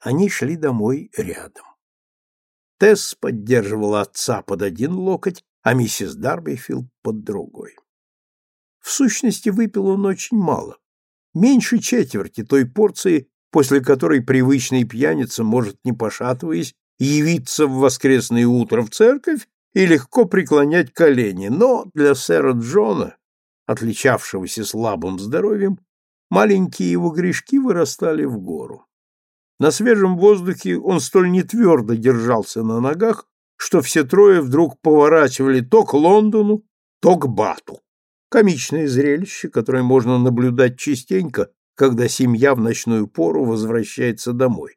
Они шли домой рядом. Тесс поддерживала отца под один локоть, а миссис Дарбифилд под другой. В сущности, выпил он очень мало, меньше четверти той порции, после которой привычный пьяница может, не пошатываясь, явиться в воскресное утро в церковь и легко преклонять колени, но для сэра Джона, отличавшегося слабым здоровьем, маленькие его грешки вырастали в гору. На свежем воздухе он столь нетвердо держался на ногах, что все трое вдруг поворачивали то к Лондону, то к Бату. Комичное зрелище, которое можно наблюдать частенько, когда семья в ночную пору возвращается домой.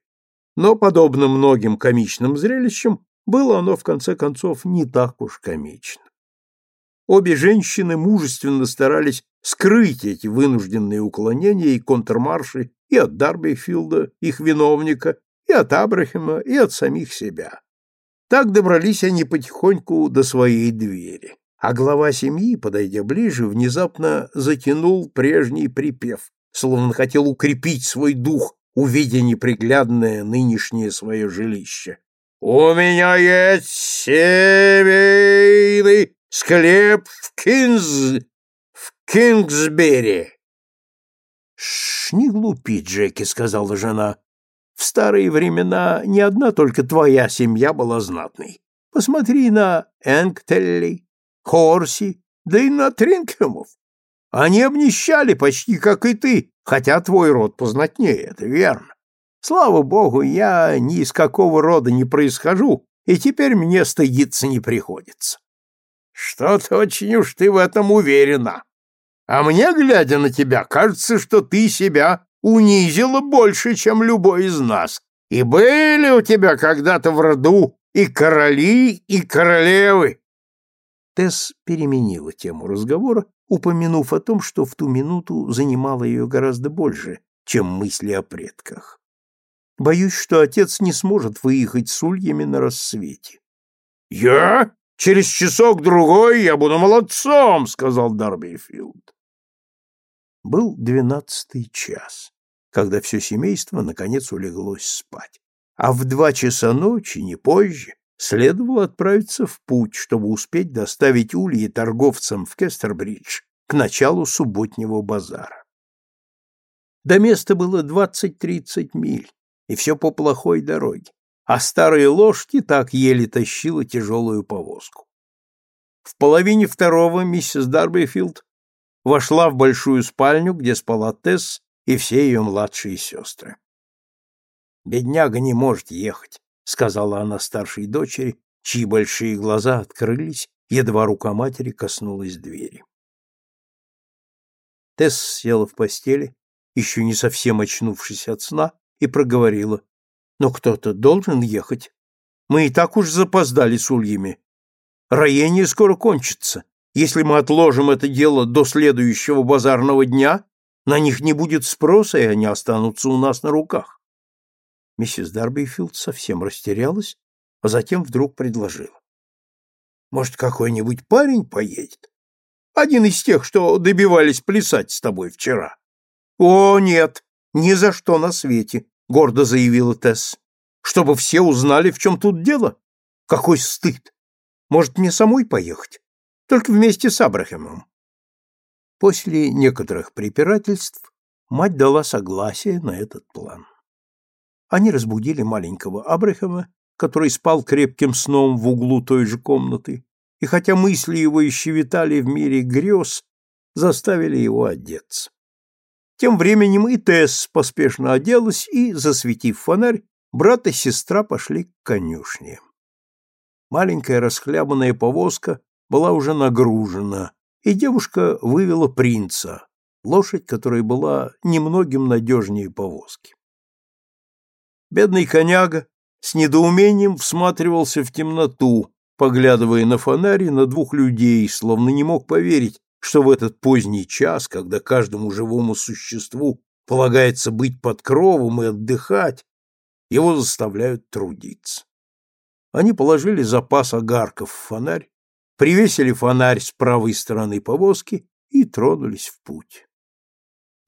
Но, подобно многим комичным зрелищам, было оно, в конце концов, не так уж комично. Обе женщины мужественно старались скрыть эти вынужденные уклонения и контрмарши и от Дарбифилда, их виновника, и от Абрахама, и от самих себя. Так добрались они потихоньку до своей двери. А глава семьи, подойдя ближе, внезапно затянул прежний припев, словно хотел укрепить свой дух, увидя неприглядное нынешнее свое жилище. «У меня есть семейный склеп в Кинз... в Кингсбери!» «Ш, не глупи, Джеки», — сказала жена. «В старые времена не одна только твоя семья была знатной. Посмотри на Энктелли, Хорси, да и на Тринкемов. Они обнищали почти как и ты, хотя твой род познатнее, это верно. Слава богу, я ни из какого рода не происхожу, и теперь мне стыдиться не приходится. Что-то очень уж ты в этом уверена. А мне, глядя на тебя, кажется, что ты себя унизила больше, чем любой из нас. И были у тебя когда-то в роду и короли, и королевы, Тесс переменила тему разговора, упомянув о том, что в ту минуту занимало ее гораздо больше, чем мысли о предках. Боюсь, что отец не сможет выехать с ульями на рассвете. — Я? Через часок-другой я буду молодцом, — сказал Дарбифилд. Был двенадцатый час, когда все семейство наконец улеглось спать. А в два часа ночи, не позже, следовало отправиться в путь, чтобы успеть доставить ульи торговцам в Кестербридж к началу субботнего базара. До места было двадцать-тридцать миль, и все по плохой дороге, а старые лошади так еле тащила тяжелую повозку. В половине второго миссис Дарбифилд вошла в большую спальню, где спала Тесс и все ее младшие сестры. «Бедняга не может ехать», — сказала она старшей дочери, чьи большие глаза открылись, едва рука матери коснулась двери. Тесс села в постели, еще не совсем очнувшись от сна, и проговорила. «Но кто-то должен ехать. Мы и так уж запоздали с ульями. Роение скоро кончится. Если мы отложим это дело до следующего базарного дня, на них не будет спроса, и они останутся у нас на руках. Миссис Дарбифилд совсем растерялась, а затем вдруг предложила. «Может, какой-нибудь парень поедет? Один из тех, что добивались плясать с тобой вчера». «О, нет, ни за что на свете», — гордо заявила Тесс. «Чтобы все узнали, в чем тут дело? Какой стыд! Может, мне самой поехать? Только вместе с Абрахамом». После некоторых препирательств мать дала согласие на этот план. Они разбудили маленького Абрахама, который спал крепким сном в углу той же комнаты, и хотя мысли его еще витали в мире грез, заставили его одеться. Тем временем и Тесс поспешно оделась, и, засветив фонарь, брат и сестра пошли к конюшне. Маленькая расхлябанная повозка была уже нагружена, и девушка вывела принца, лошадь, которая была немногим надежнее повозки. Бедный коняга с недоумением всматривался в темноту, поглядывая на фонарь и на двух людей, словно не мог поверить, что в этот поздний час, когда каждому живому существу полагается быть под кровом и отдыхать, его заставляют трудиться. Они положили запас огарков в фонарь, привесили фонарь с правой стороны повозки и тронулись в путь.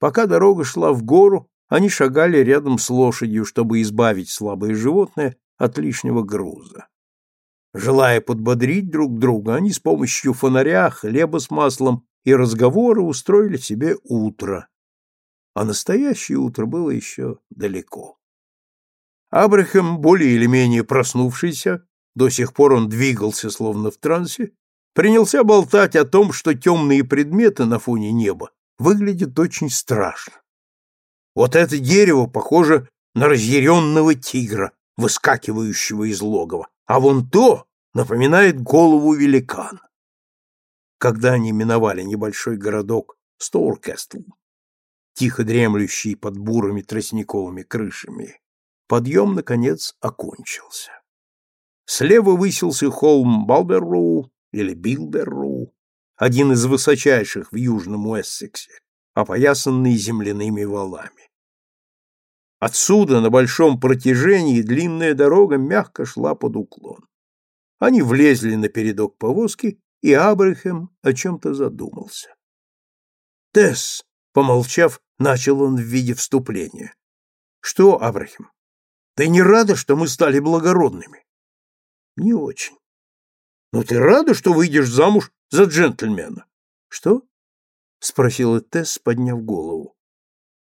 Пока дорога шла в гору, они шагали рядом с лошадью, чтобы избавить слабое животное от лишнего груза. Желая подбодрить друг друга, они с помощью фонаря, хлеба с маслом и разговора устроили себе утро. А настоящее утро было еще далеко. Абрахам, более или менее проснувшийся, до сих пор он двигался словно в трансе, принялся болтать о том, что темные предметы на фоне неба выглядят очень страшно. Вот это дерево похоже на разъяренного тигра, выскакивающего из логова, а вон то напоминает голову великана. Когда они миновали небольшой городок Стоуркестл, тихо дремлющий под бурыми тростниковыми крышами, подъем, наконец, окончился. Слева высился холм Балберроу или Билберроу, один из высочайших в Южном Уэссексе, опоясанный земляными валами. Отсюда на большом протяжении длинная дорога мягко шла под уклон. Они влезли на передок повозки, и Абрахам о чем-то задумался. «Тесс!» — помолчав, начал он в виде вступления. «Что, Абрахам, ты не рада, что мы стали благородными?» «Не очень». «Но ты рада, что выйдешь замуж за джентльмена?» «Что?» — спросила Тесс, подняв голову.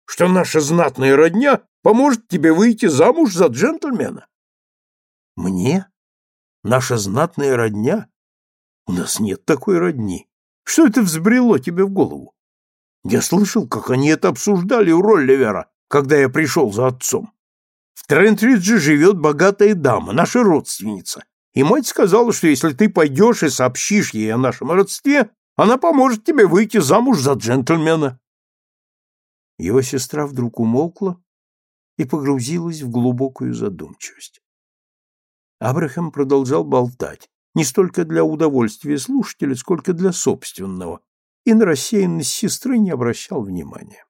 «Что наша знатная родня поможет тебе выйти замуж за джентльмена?» «Мне?» Наша знатная родня? У нас нет такой родни. Что это взбрело тебе в голову? Я слышал, как они это обсуждали у Ролливера, когда я пришел за отцом. В Трентридже живет богатая дама, наша родственница, и мать сказала, что если ты пойдешь и сообщишь ей о нашем родстве, она поможет тебе выйти замуж за джентльмена. Его сестра вдруг умолкла и погрузилась в глубокую задумчивость. Абрахам продолжал болтать, не столько для удовольствия слушателя, сколько для собственного, и на рассеянность сестры не обращал внимания.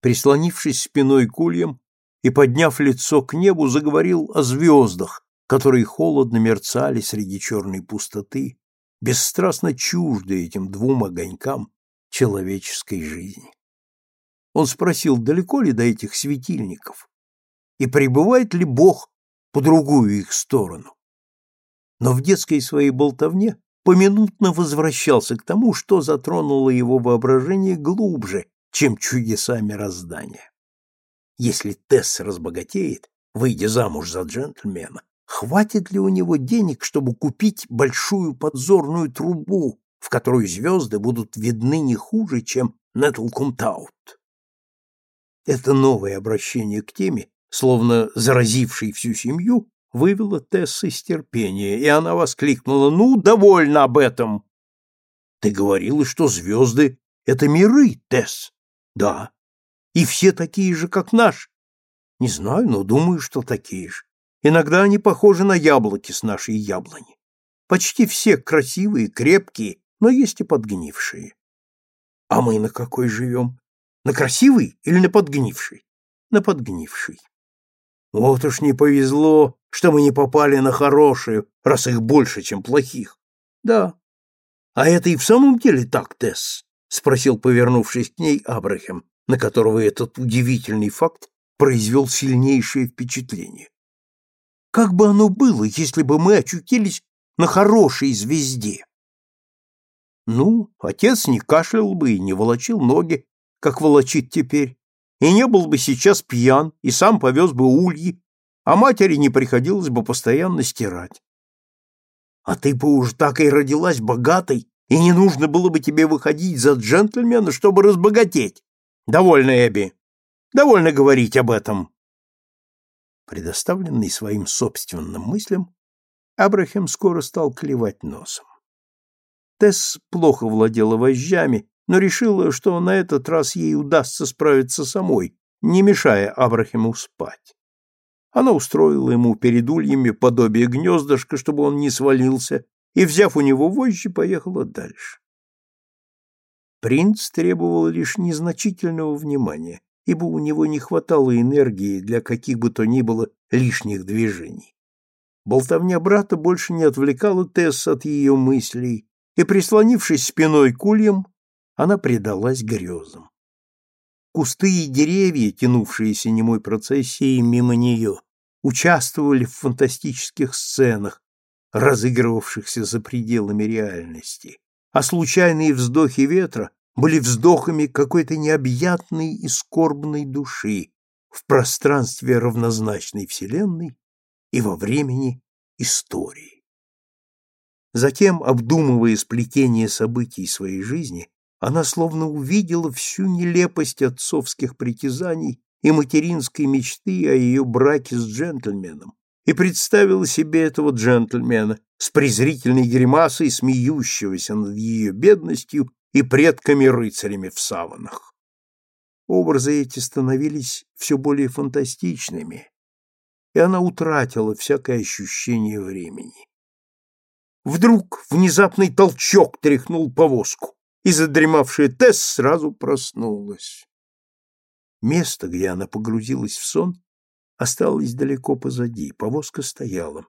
Прислонившись спиной к ульям и подняв лицо к небу, заговорил о звездах, которые холодно мерцали среди черной пустоты, бесстрастно чужды этим двум огонькам человеческой жизни. Он спросил, далеко ли до этих светильников, и пребывает ли Бог по другую их сторону. Но в детской своей болтовне поминутно возвращался к тому, что затронуло его воображение глубже, чем чудеса мироздания. Если Тесс разбогатеет, выйдя замуж за джентльмена, хватит ли у него денег, чтобы купить большую подзорную трубу, в которой звезды будут видны не хуже, чем Нетлкумтаут? Это новое обращение к теме словно заразивший всю семью, вывела Тесс из терпения, и она воскликнула «Ну, довольно об этом!» «Ты говорила, что звезды — это миры, Тесс?» «Да. И все такие же, как наш?» «Не знаю, но думаю, что такие же. Иногда они похожи на яблоки с нашей яблони. Почти все красивые, крепкие, но есть и подгнившие. А мы на какой живем? На красивый или на подгнивший? На подгнивший. Вот уж не повезло, что мы не попали на хорошие, раз их больше, чем плохих. Да. А это и в самом деле так, Тесс? спросил, повернувшись к ней Абрахам, на которого этот удивительный факт произвел сильнейшее впечатление. Как бы оно было, если бы мы очутились на хорошей звезде? Ну, отец не кашлял бы и не волочил ноги, как волочит теперь и не был бы сейчас пьян, и сам повез бы ульи, а матери не приходилось бы постоянно стирать. А ты бы уж так и родилась богатой, и не нужно было бы тебе выходить за джентльмена, чтобы разбогатеть. Довольно, Эбби. Довольно говорить об этом. Предоставленный своим собственным мыслям, Абрахам скоро стал клевать носом. Тесс плохо владела вожжами но решила, что на этот раз ей удастся справиться самой, не мешая Абрахаму спать. Она устроила ему перед ульями подобие гнездышка, чтобы он не свалился, и, взяв у него вожжи, поехала дальше. Принц требовал лишь незначительного внимания, ибо у него не хватало энергии для каких бы то ни было лишних движений. Болтовня брата больше не отвлекала Тесс от ее мыслей, и, прислонившись спиной к ульям, она предалась грезам. Кусты и деревья, тянувшиеся немой процессией мимо нее, участвовали в фантастических сценах, разыгрывавшихся за пределами реальности, а случайные вздохи ветра были вздохами какой-то необъятной и скорбной души в пространстве равнозначной Вселенной и во времени истории. Затем, обдумывая сплетение событий своей жизни, она словно увидела всю нелепость отцовских притязаний и материнской мечты о ее браке с джентльменом, и представила себе этого джентльмена с презрительной гримасой, смеющегося над ее бедностью и предками-рыцарями в саванах. Образы эти становились все более фантастичными, и она утратила всякое ощущение времени. Вдруг внезапный толчок тряхнул повозку, и задремавшая Тесс сразу проснулась. Место, где она погрузилась в сон, осталось далеко позади, повозка стояла.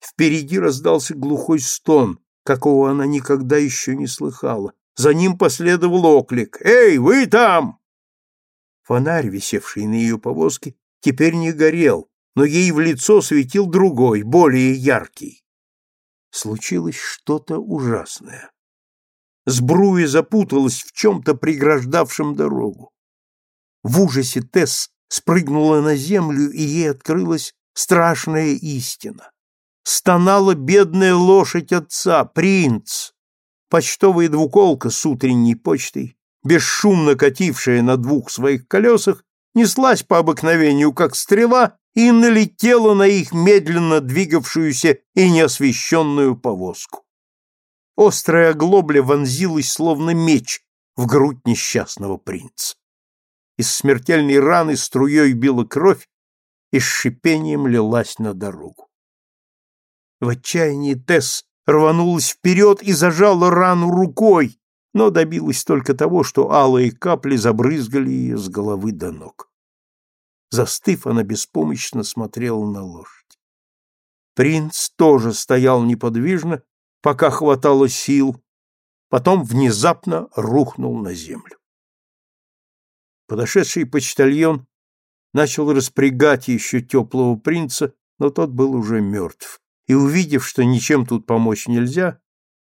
Впереди раздался глухой стон, какого она никогда еще не слыхала. За ним последовал оклик «Эй, вы там!» Фонарь, висевший на ее повозке, теперь не горел, но ей в лицо светил другой, более яркий. Случилось что-то ужасное. Сбруя запуталась в чем-то преграждавшем дорогу. В ужасе Тесс спрыгнула на землю, и ей открылась страшная истина. Стонала бедная лошадь отца, принц. Почтовая двуколка с утренней почтой, бесшумно катившая на двух своих колесах, неслась по обыкновению, как стрела, и налетела на их медленно двигавшуюся и неосвещенную повозку. Острая оглобля вонзилась, словно меч, в грудь несчастного принца. Из смертельной раны струей била кровь и с шипением лилась на дорогу. В отчаянии Тесс рванулась вперед и зажала рану рукой, но добилась только того, что алые капли забрызгали ее с головы до ног. Застыв, она беспомощно смотрела на лошадь. Принц тоже стоял неподвижно, пока хватало сил, потом внезапно рухнул на землю. Подошедший почтальон начал распрягать еще теплого принца, но тот был уже мертв, и, увидев, что ничем тут помочь нельзя,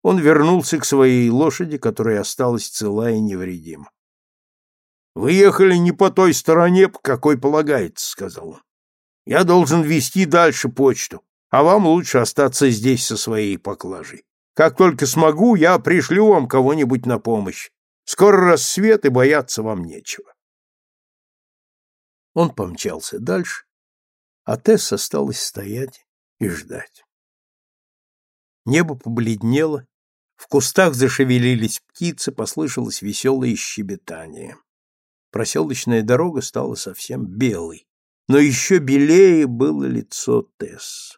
он вернулся к своей лошади, которая осталась цела и невредима. — Вы ехали не по той стороне, по какой полагается, — сказал он. — Я должен вести дальше почту, а вам лучше остаться здесь со своей поклажей. Как только смогу, я пришлю вам кого-нибудь на помощь. Скоро рассвет, и бояться вам нечего. Он помчался дальше, а Тесс осталась стоять и ждать. Небо побледнело, в кустах зашевелились птицы, послышалось веселое щебетание. Проселочная дорога стала совсем белой, но еще белее было лицо Тесс.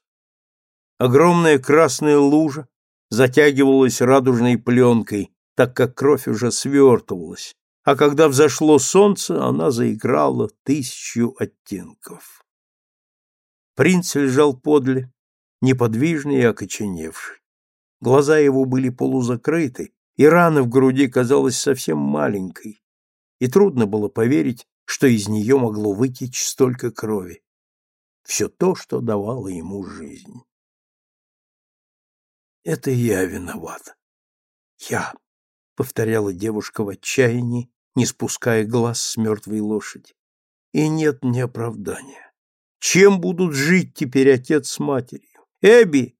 Огромная красная лужа затягивалась радужной пленкой, так как кровь уже свертывалась, а когда взошло солнце, она заиграла тысячу оттенков. Принц лежал подле, неподвижный и окоченевший. Глаза его были полузакрыты, и рана в груди казалась совсем маленькой, и трудно было поверить, что из нее могло вытечь столько крови. Все то, что давало ему жизнь. Это я виновата. Я, — повторяла девушка в отчаянии, не спуская глаз с мертвой лошади. И нет мне оправдания. Чем будут жить теперь отец с матерью? Эбби!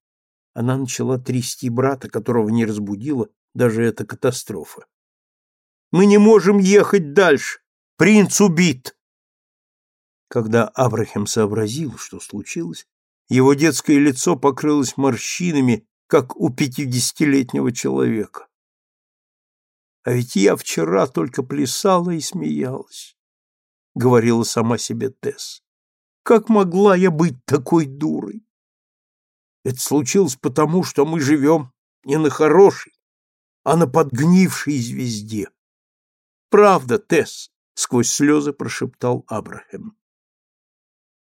Она начала трясти брата, которого не разбудила даже эта катастрофа. Мы не можем ехать дальше. Принц убит. Когда Абрахам сообразил, что случилось, его детское лицо покрылось морщинами, как у пятидесятилетнего человека. А ведь я вчера только плясала и смеялась, — говорила сама себе Тесс. Как могла я быть такой дурой? Это случилось потому, что мы живем не на хорошей, а на подгнившей звезде. Правда, Тесс, — сквозь слезы прошептал Абрахам.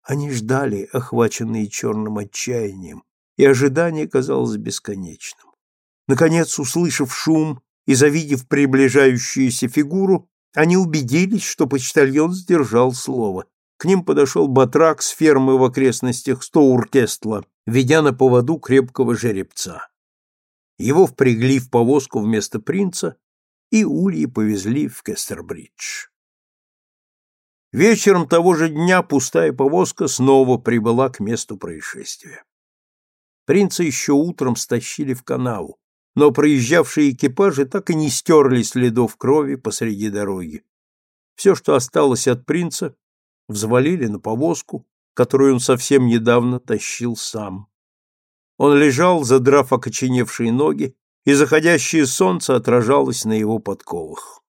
Они ждали, охваченные черным отчаянием, и ожидание казалось бесконечным. Наконец, услышав шум, и, завидев приближающуюся фигуру, Они убедились, что почтальон сдержал слово. К ним подошел батрак с фермы в окрестностях Стоуркестла, ведя на поводу крепкого жеребца. Его впрягли в повозку вместо принца, и ульи повезли в Кестербридж. Вечером того же дня пустая повозка снова прибыла к месту происшествия. Принца еще утром стащили в канаву, но проезжавшие экипажи так и не стерли следов крови посреди дороги. Все, что осталось от принца, взвалили на повозку, которую он совсем недавно тащил сам. Он лежал, задрав окоченевшие ноги, и заходящее солнце отражалось на его подковах.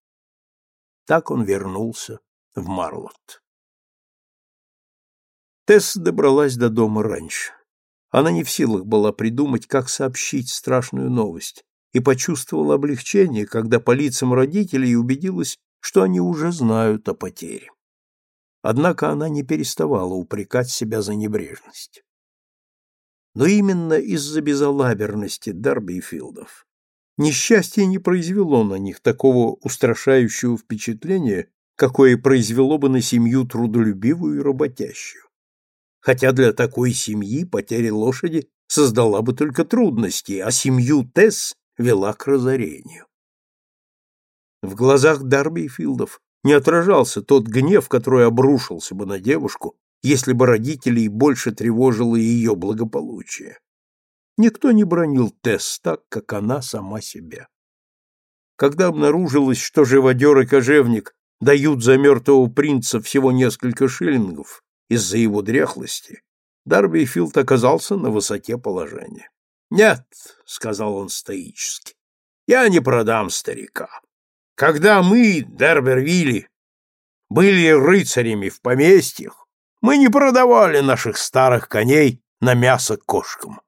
Так он вернулся в Марлот. Тесс добралась до дома раньше. Она не в силах была придумать, как сообщить страшную новость, и почувствовала облегчение, когда по лицам родителей убедилась, что они уже знают о потере. Однако она не переставала упрекать себя за небрежность. Но именно из-за безалаберности Дарби и Филдов несчастье не произвело на них такого устрашающего впечатления, какое произвело бы на семью трудолюбивую и работящую хотя для такой семьи потеря лошади создала бы только трудности, а семью Тесс вела к разорению. В глазах Дарби и Филдов не отражался тот гнев, который обрушился бы на девушку, если бы родителей больше тревожило ее благополучие. Никто не бронил Тесс так, как она сама себя. Когда обнаружилось, что живодер и кожевник дают за мертвого принца всего несколько шиллингов, из-за его дряхлости, Дарби Филд оказался на высоте положения. «Нет», — сказал он стоически, — «я не продам старика. Когда мы, Дербервилли, были рыцарями в поместьях, мы не продавали наших старых коней на мясо кошкам.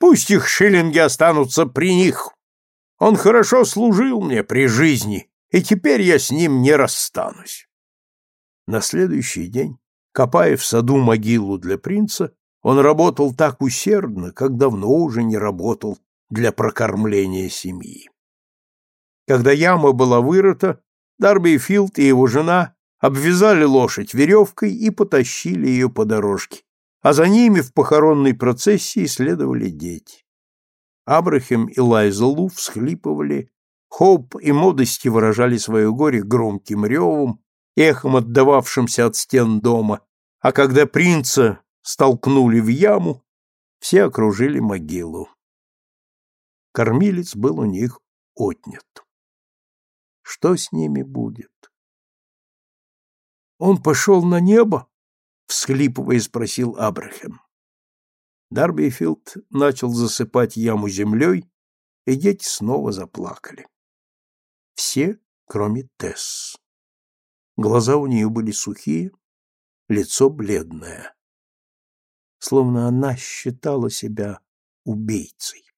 Пусть их шиллинги останутся при них. Он хорошо служил мне при жизни, и теперь я с ним не расстанусь». На следующий день Копая в саду могилу для принца, он работал так усердно, как давно уже не работал для прокормления семьи. Когда яма была вырыта, Дарби Филд и его жена обвязали лошадь веревкой и потащили ее по дорожке, а за ними в похоронной процессии следовали дети. Абрахам и Лайза Лу всхлипывали, Хоуп и Модости выражали свое горе громким ревом, эхом отдававшимся от стен дома, а когда принца столкнули в яму, все окружили могилу. Кормилец был у них отнят. Что с ними будет? Он пошел на небо? всхлипывая спросил Абрахам. Дарбифилд начал засыпать яму землей, и дети снова заплакали. Все, кроме Тесс. Глаза у нее были сухие, лицо бледное. Словно она считала себя убийцей.